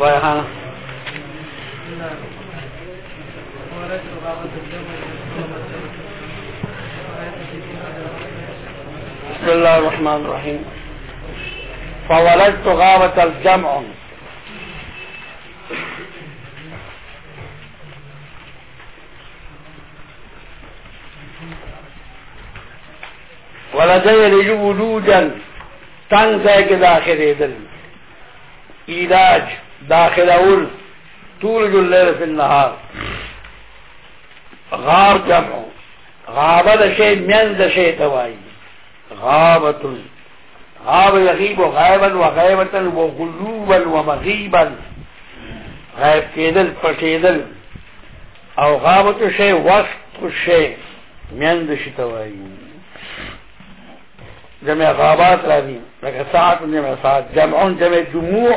بسم الله الرحمن الرحيم فولدت غابة الجمع ولدي لجو وجودا تنگ داخل کې داخل داخلهن تولج الليل في النهار غار جمع غابه د شی میان د شی توای غابه غاب يغيب غيبا وغيبة وغلوبا ومغيبا غيب كيدل فشيدل او غابه شيء وسط شی من د شی توای جمع غابات راځي لك ساعة جمع ساعة جمع جمع جموع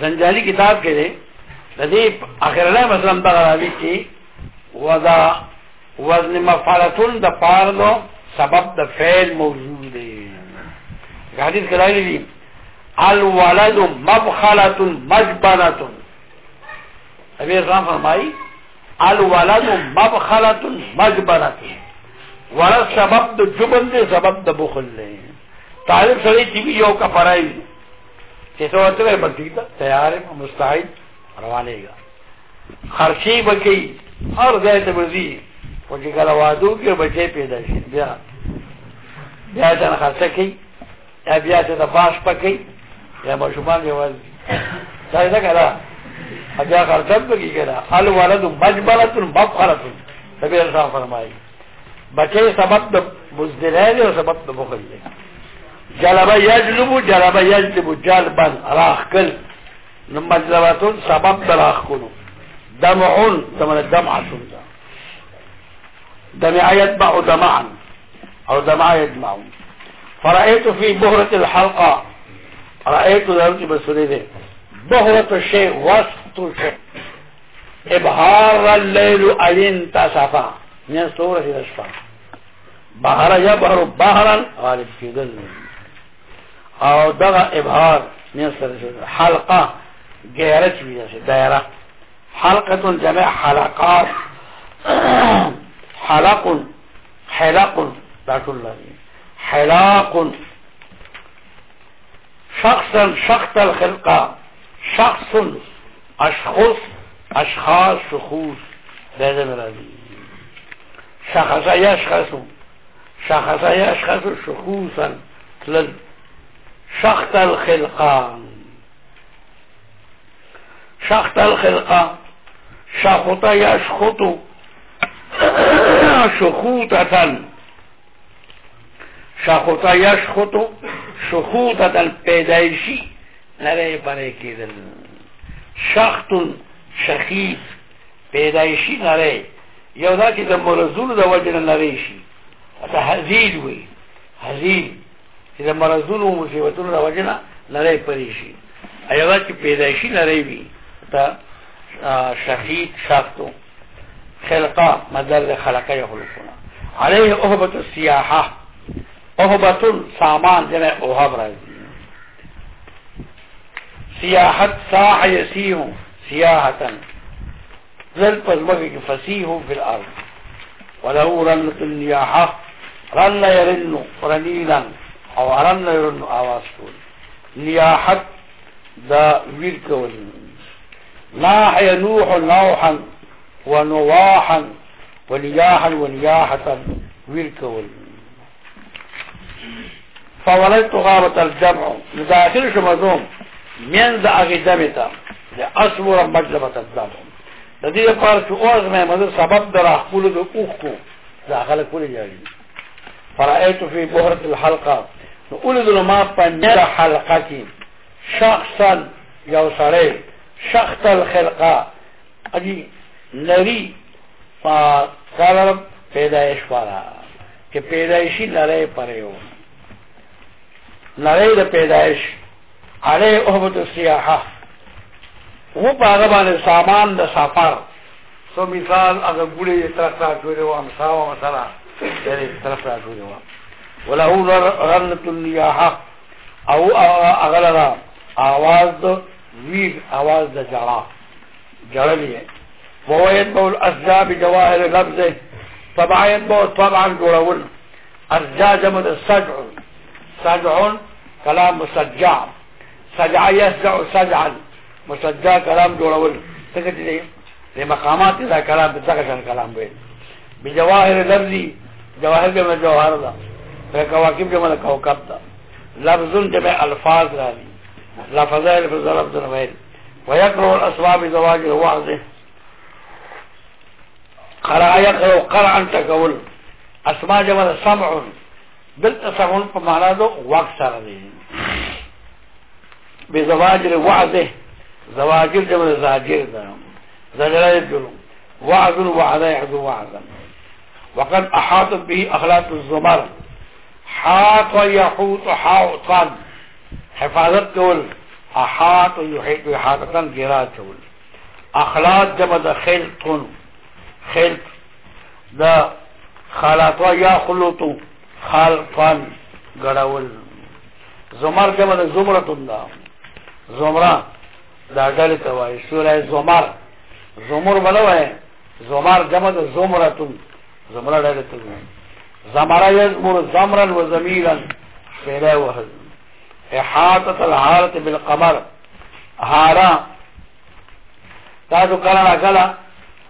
زنجالی کتاب کے مسلم زنجانی چی دہی وزن گاڑی دا والا سبب دا فعل موجود دے حدیث ابھی ایسا الولد آلو والا ابھی اسلام فرمائی الولد بنا تم ورد سبب دا جبن دے سبب دا بخل دے یو کا فرائی ہوتے ہوئے تھا تیار ہے روانے گا خرچی بکی اور وادو کی کی بچے پیدا بیا بیا بیا بیا تن تن خرچہ خرچہ یا یا باش پکی مشمان بکی مجبلت صاحب فرمائی سب بجتے رہ جب بک جی جلبا يجلب جلبا يجلب جلبا راخكل مجلبة سبب دراخ دمع دمعون دمعون دمعون دمع يتبع دمعا او دمع يجمع فرأيت في بهرة الحلقة رأيت ذلك بسريده بهرة الشيء وسط الشيء ابهار الليل ألين تسفا من سورة الأشفا بهر يبهر بهرا غالب في ذلك او دغا ابهار نسره حلقه غیره چې ویل دایره حلقه جمع حلقات حلق حلق لا ټول حلق شخصا شخص الخلقه شخص اشخص اشخاص شخوص هذا مرادي شخص يشخص شخص يشخص شخوصا تلل شخط الخلقة شخط الخلقة شخط يشخط شخوطة شخط يشخط شخوطة پیدایشی نري پره کېدل شخط شخيف پیدایشی نري یو دا رزول د مرزونو د وجه شي ته حزیل وي هزيل چې د مرزونو او مصیبتونو د وجې نه نړۍ پرې شي ایوا چې پیدایشي لړۍ وي ته شهید شافتو خلقه مدر خلقه یو یخلقونه عليه اوهبت السیاحه اوهبت سامان جمع اوهب راځي سیاحت ساح یسیح سیاحتا زل مگه کی فسیحو فی الارض ولو رنت النیاحه رن يرن رنیلا او ارام نه آواز کول نیاحت دا ویر کول ناح نوح نوحا و و نواحا نیاحا و نیاحتا ویر کول فولت غابة الجمع نداخل شما دوم من دا اغی دمتا لأصور مجلبة الجمع د دې لپاره چې اوس مې مزه سبب درا خپل دا اوخ کو دا خلک کولی یاري فرایت فی بهرة الحلقه اولدو ما پنیر حلقه کی شخصا یو سره شخص الخلقه اگی لری قرار پیدایش والا که پیدایشی لره پریو لره د پیدایش علی احبت سیاحه و په هغه باندې سامان د سفر سو مثال هغه ګوړې طرف را جوړې و امسا و مثلا دې طرف را جوړې و وله غرنت حق او اغلرا آواز دو ویغ آواز د جړه جړلې فوید بول ازا بجواهر لفظه طبعاً بول طبعاً جوړول ارجا جمع د سجع سجع کلام مسجع سجع يسجع سجعا مسجع کلام جوړول تکتی دی دی مقامات دا کلام دغه کلام وي بجواهر لفظی جواهر جمع جواهر دا کواکب جمع کوکب تا لفظن جمع الفاظ را لی لفظه لفظ ضرب دنویل ویقرو الاسواب زواجه واضح قرع یقرو قرعا قول اسما جمع سمعن دلت سمعن پا معنا دو وقت سر دی بی زواجر واضح زواجر جمع زاجر دنم وعظ وعظ يحدو وعظا وقد احاطت به اخلاق الزمر حاط و یحوط حوطا حفاظت کول احاط و یحیط و حاطتا گرا کول اخلاط جمع دا خلطن خلط دا خلاطو یا خلطو خلطن گراول زمر جمع دا زمرتن دا زمران دا ډلې ته وایي سوره زمر زمر بلوه زمر جمع د زمرتون زمره ډلې ته وایي زمرا يزمر زمرا وزميلا فلا وهز احاطة الحارة بالقمر هارا تاسو کله را کله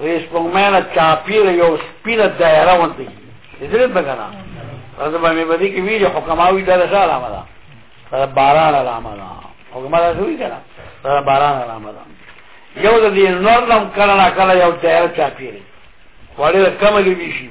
وې سپوږمۍ چاپیر یو سپینه دایره ونته دې به کنه راځه به مې بدی کې ویل حکماوی دغه سره علامه ده باران علامه ده حکما ده شوی کنه دا باران علامه ده یو د دې نور نم کله را کله یو دایره چاپیر وړي کمل ویشي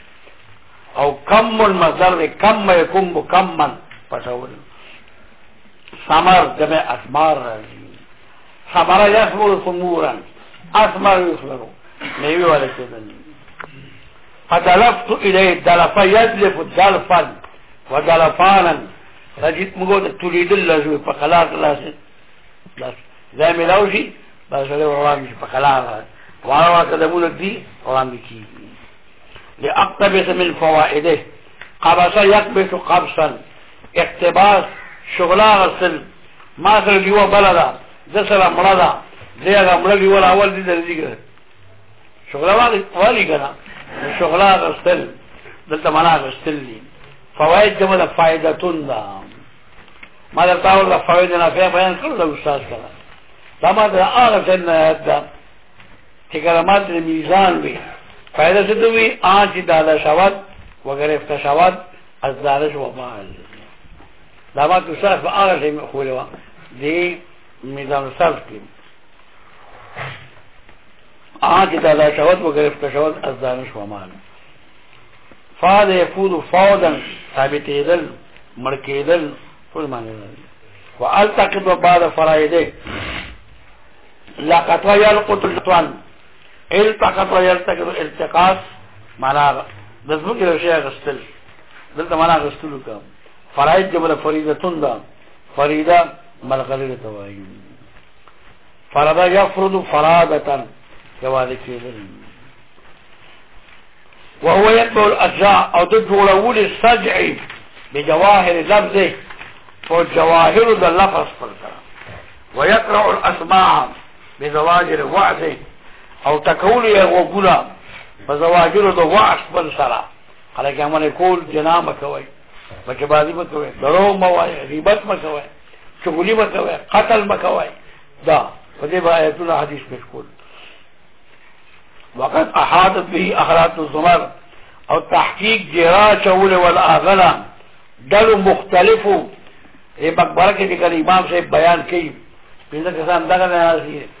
او کم المصدر دی کم یکم مکمن پټول سمر جمع اسمار راځي سمر یسمر سمورا اسمر یسمر نیوی والا کېدل فدلفت الیه دلف یدلف دلفا ودلفانا رجیت موږ تولیدل لازم په خلاص لاسه بس زمي لوشي بس له روان په خلاص وانه قدمونه دي روان دي لأقتبس من فوائده قبس يقبس قبسا اقتباس شغلا غسل ما سر جوا بلدا زسر مرضا سره مړه ولا أول هغه مړه دي درځي ګره شغلا والی والی ګره شغلا غسل دلته معنا غسل دي فوائد جمع دا فائدة تندا ما درته ورته فواید نه فیا بیان کړل د استاد سره دا ما ده هغه څنګه ده چې فائدہ سے تو بھی آج دادا شوت وغیرہ افتشاوات از دارش و مال دامات صرف آغا شئی مخوله و دی میزان صرف کیم آج دادا شوت وغیرہ افتشاوات از دارش و مال فاد یفود فودا ثابت ایدل مرک ایدل فول معنی و التقد و بعد فرائده لقطوه یلقط الجتوان التقط ويلتقط التقاط معنا د زمکه یو شی غستل دلته معنا غستلو کوم فرائض جبل فريدة دا فريدة ملغلره توایي فرضا يفرض فرادة جواز کېدل وهو يتبع الأجزاء أو الاول السجع بجواهر لفظه فالجواهر ذا اللفظ فالكرام ويقرأ الأسماع بزواجر وعده او تکول یې غوګونه په زواجرو د واش بل سره خلک یې عمل کول جنا مکوي بچ بازی مکوي درو موای غیبت مکوي چغلی مکوي قتل مکوي دا په دې آیتونو حدیث پېښ کول وقد احاطت به اخرات الزمر او تحقیق جرا چول والاغلا دل مختلفو ای مقبره کې د امام صاحب بیان کړي پینځه کسان دغه نه راځي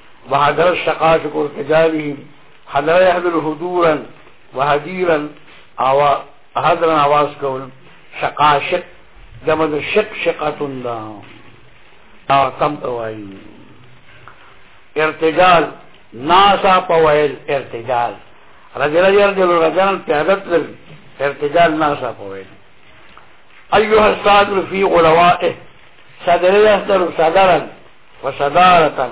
وهدر الشقاء في ارتجالهم حتى لا هدورا وهديرا أو هدرا عواز كون شقاء شق جمد الشق شقة دا آه، تم توائي ارتجال ناسا پوائل ارتجال رجل يرجل رجلا لل ارتجال ناسا پوائل ايها الصادر في غلوائه صدر يهدر صدرا وصدارة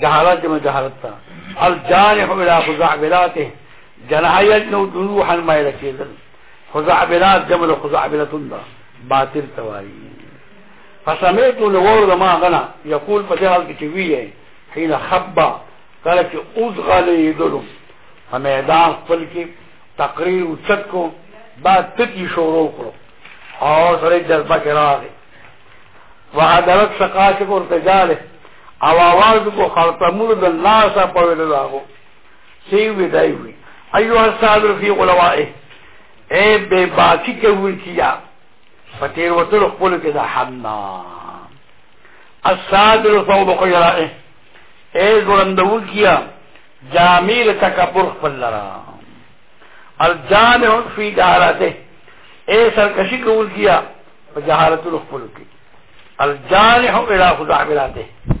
جہالت جہالت تھا خزعبلات خزعبلات جنحیت نو دروحا خزعبلت باطل فسمیتو لغور غنا یقول کی چوی ہے حین خبا فمیدان پچا کی تقریر اچت کو با تکی شورو کرو اور سرے جذبہ او آواز کو خرطمول دن ناسا پویل داغو سیو دائی ہوئی ایوہ سادر فی غلوائے اے بے باکی کے ہوئی کیا فتیر وطر اخبول کے دا حمنا السادر فوض قیرائے اے زرندو کیا جامیل تکبر لرا الجان فی جہراتے اے سرکشی کے ہوئی کیا جہارت اخبول کے الجان ہو الہ خدا ملاتے ہیں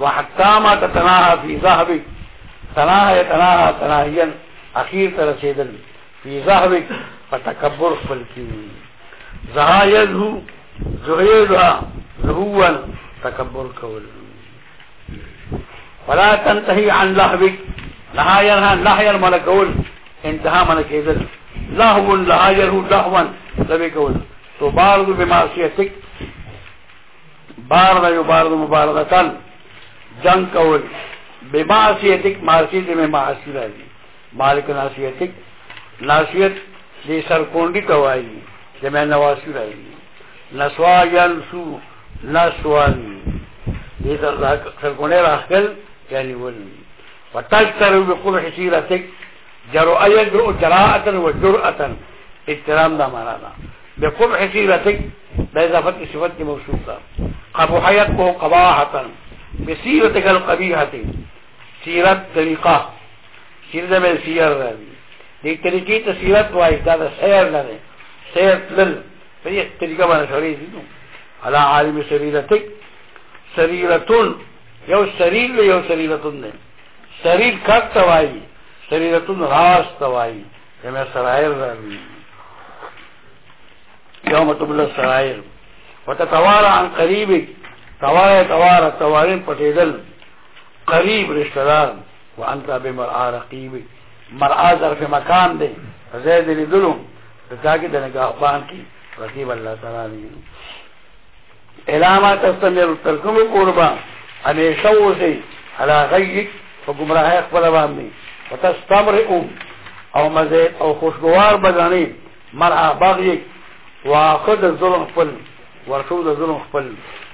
وحتى ما تتناها في ذهبك تناها يتناها تناهيا اخير ترسيدا في ذهبك فتكبر فلكي زها يزهو زهيدها زهوا تكبر كول ولا تنتهي عن لهبك لها يرها لا ير ملكول انتهى ملكيدل لهو لا يره لهوا لبيكول تبارد بمعصيتك بارد يبارد مباردة جنگ کول بے معاشیت میں ماںک مارسی جی۔ مالک دے جی، سر کونڈی ناسیحتک جی، میں نواسی رہی نسوا سر کونڈے راکل یعنی جرو جراعتن و جرعتن دا بے اضافت کی صفت نہ بالکل ابو حیت کو قباحتن بسيرتك القبيحة سيرت طريقة سيرت من سيرة رابي دیکھ طریقی تا سیرت وائی سير دا سیر لنے من تلل پھر یہ طریقہ بانا شوری دی نو عالم سريرتك سریرتون يو سرير ويو یو سریرتون نے سریر کٹ توائی راس توائي كما سرائر رابی يوم تبلل سرائر وتتوارى عن قريبك توای توار توارین پټېدل قریب رشتہ دار وانت بمرعا رقیب مرعا ظرف مکان دی زید لدلو تاکي د نگاهبان کی رقیب الله تعالی دی علامه تستمر ترکم قربا اني شوزي على غيك فگمراه خپل باندې وتستمر او مزه او خوشگوار بدانی مرعا باغ یک واخذ الظلم خپل ورشو د ظلم خپل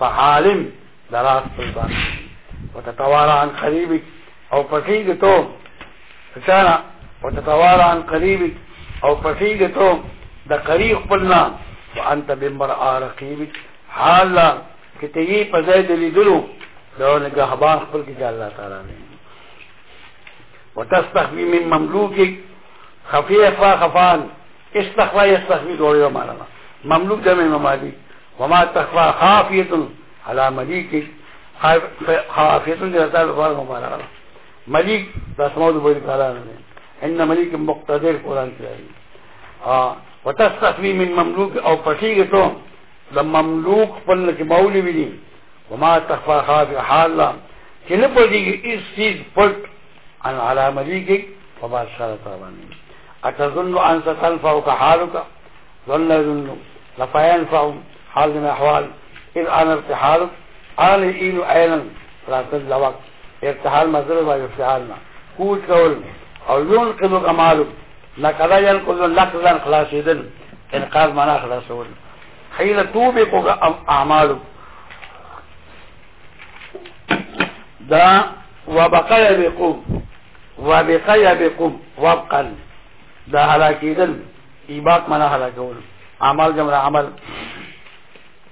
فعالم دراس طلبان وتتوارى عن قريبك او فسيد تو فسانا وتتوارى عن قريبك او فسيد تو دا قريق قلنا وانت بمرأة رقيبك حالا کتیی پزید لیدلو دو نگاہبان خپل کی جا اللہ تعالیٰ نے وتستخفي من مملوكك خفيفا خفان استخفى يستخفي دوره مالنا مملوك جمع ممالك وما تخوا خافیت علا ملیک خافیت اللہ رضا لفار مبارا ملیک بس موت بولی کالا رہے ہیں انہ ملیک مقتدر قرآن کی رہی و تستخوی من مملوک او پسیگ تو لمملوک پلن کی مولی بھی دیں وما تخوا خافیت حالا چنہ پر دیگی اس چیز پلٹ ان علا ملیک فبار شارہ تابانی اتظنو انسا تنفعو کا حالو کا ظنہ ظنہ لفا ينفعو حال من الأحوال إن أنا ارتحال أنا اين اين لا تدل وقت ارتحال ما مزرد وارتحالنا قوت كول أو ينقذ كماله نقضا ينقذ خلاص يدن انقاذ منا خلاصول حين توبق أعماله دا وبقى يبقوم وبقى يبقوم وبقى دا هلاكيدا ايباك منا هلاكول عمل جمع عمل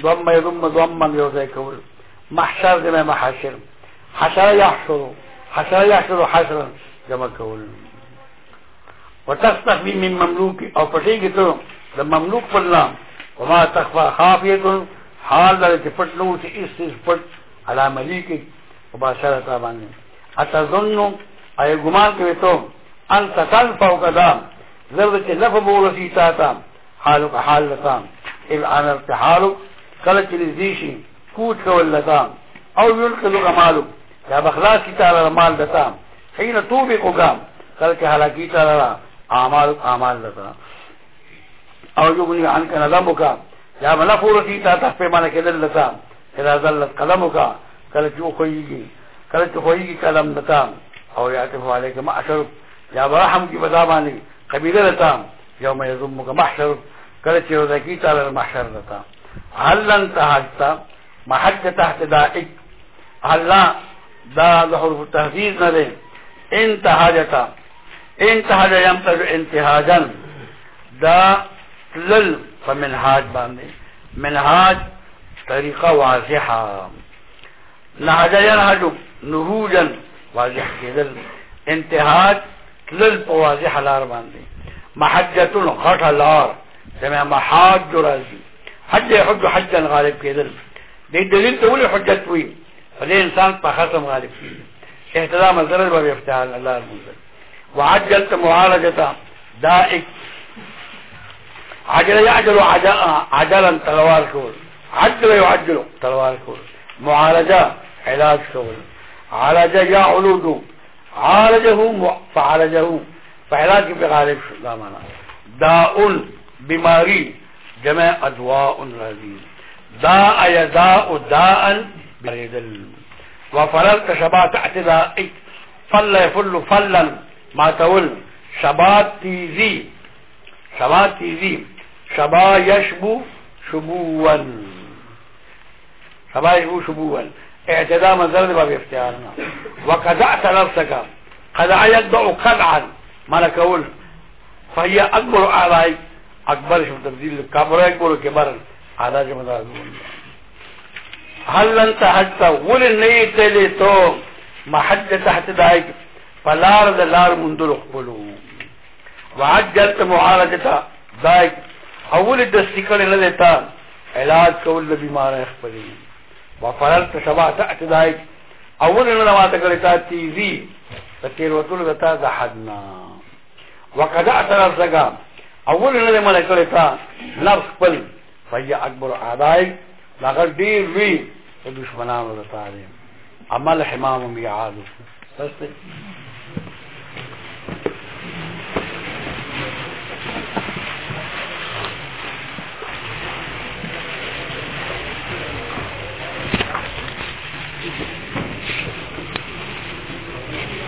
ضم يضم ضما يرزيك محشر جمع محشر حشر يحشر حشر يحشر حشرا جمع كول وتصدق بي من مملوك او فشيك تو مملوك فلا وما تخفى خافية حال دارت فت نوت اس اس فت على مليك وباشرة تابان اتظن اي گمان كوي تو انت تلفا وقدام زرد چه لفا بولا سيتا تام حالك حال لتام الان ارتحالك کله چې شي کوټ کول لتا او چلی کلو معلوم یا بخلاص کی تعالی مال دتا حين کو کام کل چہرا گیتا اور قلم اکا کله چې خوېږي کله چې خوېږي قلم دتا او لتا علیکم اشر یا براہ ہم کی بدامانی کبیل محشر کله چې کر تعالی محشر لتا هل لن تحقتا محج تحت دائک اللہ دا حروف تحفیز نہ دے انتحاجتا انتحاج یمتج انتحاجا دا تلل فمنحاج باندے منحاج طریقہ واضحا نحجا ینحج نهوجا واضح کدل انتحاج تلل پا واضح لار باندے محجتن غٹ لار سمیں محاج جو حج حج حج غالب افتعال الله المنزل وعجلت دائك عجل يعجل عجلا تلوار كول كول كول عجل يعجل تلوار معالجة علاج عالج کو عالجه فعالجه فعلاج بغالب شو دا داؤن بماري جمع أدواء لذيذ داء يداء داء بيدل وفللت شبات اعتدائي فل يفل فلا ما تول شبات تيزي شبات تيزي شبا يشبو شبوا شبا يشبو شبوا اعتداء من ذلك ما بيفتعلنا وقدعت نفسك قدع يقدع قدعا ما لك فهي أكبر أعلائك اکبر شو تبدیل کامرای کولو کې برن ادا چې مدا هل انت حتا ول نه تلې تو محج تحت دایک فلار د لار مندل خپلو وعجلت معالجتا دایک اول د سکړې نه دیتا علاج کول د بیمار خپلې وفرلت سبا تحت دایک اول نه ماته کړی تا تیزی په تیر وتل د تا د حدنا وقد اعترف زګام اول نه منع کړی تا نفس خپل فیا اکبر اعدای لغه ډیر وی دشمنانو لپاره عمل حمام میعاد بس